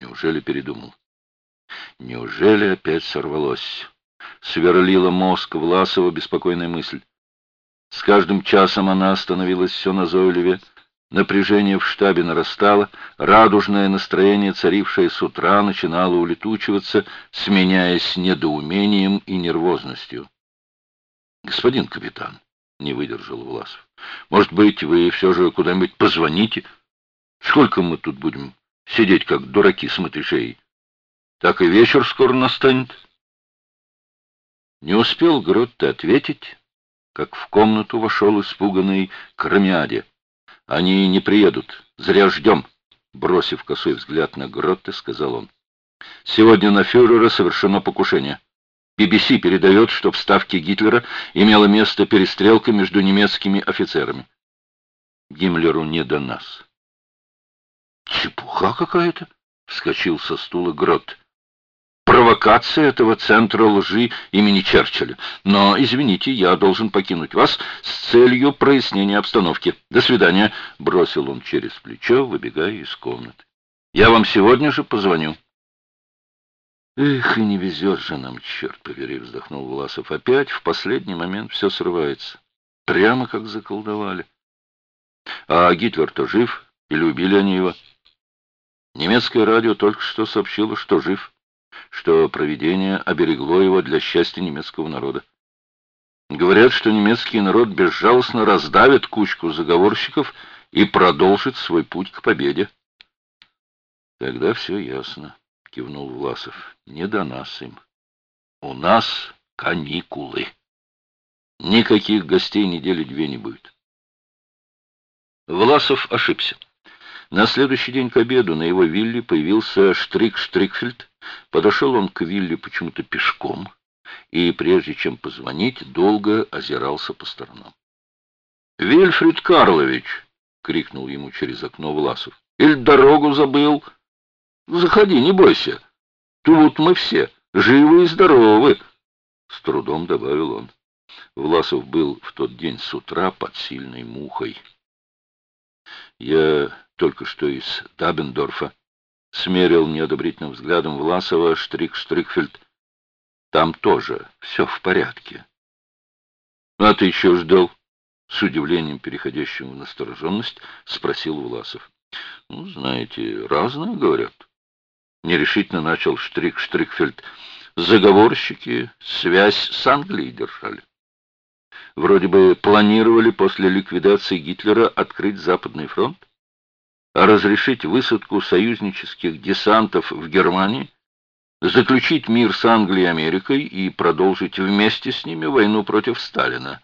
Неужели передумал? Неужели опять сорвалось? Сверлила мозг Власова беспокойная мысль. С каждым часом она становилась все назойливее, напряжение в штабе нарастало, радужное настроение, царившее с утра, начинало улетучиваться, сменяясь недоумением и нервозностью. «Господин капитан», — не выдержал Власов, — «может быть, вы все же куда-нибудь позвоните? Сколько мы тут будем сидеть, как дураки с матышей? Так и вечер скоро настанет». Не успел Гротте ответить, как в комнату вошел испуганный Кромиаде. «Они не приедут. Зря ждем», — бросив косой взгляд на Гротте, сказал он. «Сегодня на фюрера совершено покушение. BBC передает, что в Ставке Гитлера имела место перестрелка между немецкими офицерами. Гиммлеру не до нас». «Чепуха какая-то!» — вскочил со стула Гротте провокация этого центра лжи имени Черчилля. Но, извините, я должен покинуть вас с целью прояснения обстановки. До свидания», — бросил он через плечо, выбегая из комнаты. «Я вам сегодня же позвоню». «Эх, и не везет же нам, черт побери», — вздохнул Власов. «Опять в последний момент все срывается. Прямо как заколдовали. А Гитлер-то жив? Или убили они его?» Немецкое радио только что сообщило, что жив что провидение оберегло его для счастья немецкого народа. Говорят, что немецкий народ безжалостно раздавит кучку заговорщиков и продолжит свой путь к победе. Тогда все ясно, кивнул Власов. Не до нас им. У нас каникулы. Никаких гостей недели две не будет. Власов ошибся. На следующий день к обеду на его вилле появился Штрик Штрикфельд. Подошел он к вилле почему-то пешком, и, прежде чем позвонить, долго озирался по сторонам. «Вильфрид Карлович!» — крикнул ему через окно Власов. «Или дорогу забыл? Заходи, не бойся. Тут мы все, живы и здоровы!» С трудом добавил он. Власов был в тот день с утра под сильной мухой. «Я только что из Дабендорфа», — смерил неодобрительным взглядом Власова Штрик Штрикфельд. «Там тоже все в порядке». «А ты еще ждал?» — с удивлением, переходящим в настороженность, спросил Власов. «Ну, знаете, разное говорят». Нерешительно начал Штрик Штрикфельд. «Заговорщики связь с Англией держали». Вроде бы планировали после ликвидации Гитлера открыть Западный фронт разрешить высадку союзнических десантов в Германии, заключить мир с Англией и Америкой и продолжить вместе с ними войну против Сталина.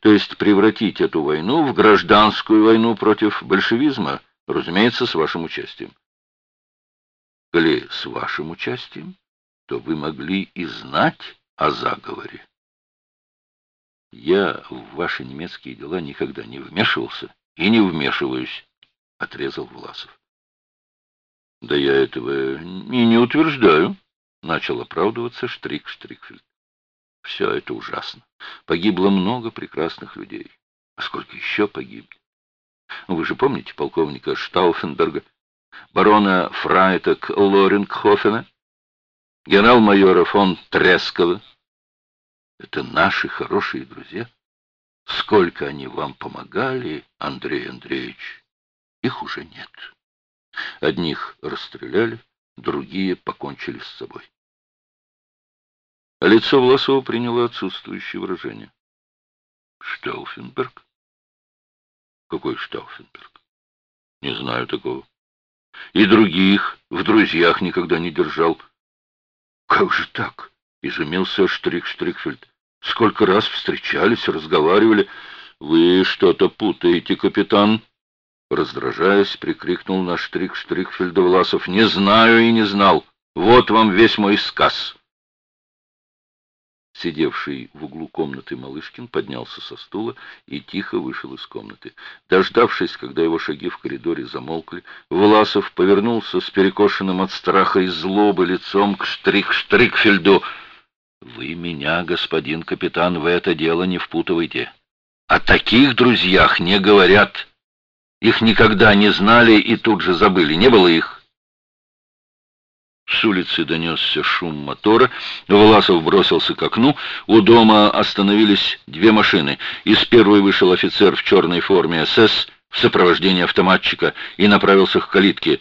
То есть превратить эту войну в гражданскую войну против большевизма, разумеется, с вашим участием. Коли с вашим участием, то вы могли и знать о заговоре. Я в ваши немецкие дела никогда не вмешивался и не вмешиваюсь. — отрезал Власов. «Да я этого и не утверждаю», — начал оправдываться Штрик Штрикфельд. «Все это ужасно. Погибло много прекрасных людей. А сколько еще погибнет? Вы же помните полковника Штауфенберга, барона Фрайтек Лорингхофена, генерал-майора фон Трескова? Это наши хорошие друзья. Сколько они вам помогали, Андрей Андреевич!» Их уже нет. Одних расстреляли, другие покончили с собой. Лицо Власова приняло отсутствующее выражение. Штауфенберг? Какой Штауфенберг? Не знаю такого. И других в друзьях никогда не держал. Как же так? Изумился Штрик Штрикфельд. Сколько раз встречались, разговаривали. Вы что-то путаете, капитан. Раздражаясь, прикрикнул на штрих Штрикфельда Власов. «Не знаю и не знал. Вот вам весь мой сказ!» Сидевший в углу комнаты Малышкин поднялся со стула и тихо вышел из комнаты. Дождавшись, когда его шаги в коридоре замолкли, Власов повернулся с перекошенным от страха и злобы лицом к Штрик-Штрикфельду. «Вы меня, господин капитан, в это дело не впутывайте. О таких друзьях не говорят». Их никогда не знали и тут же забыли. Не было их. С улицы донесся шум мотора. Власов бросился к окну. У дома остановились две машины. Из первой вышел офицер в черной форме СС в сопровождении автоматчика и направился к калитке.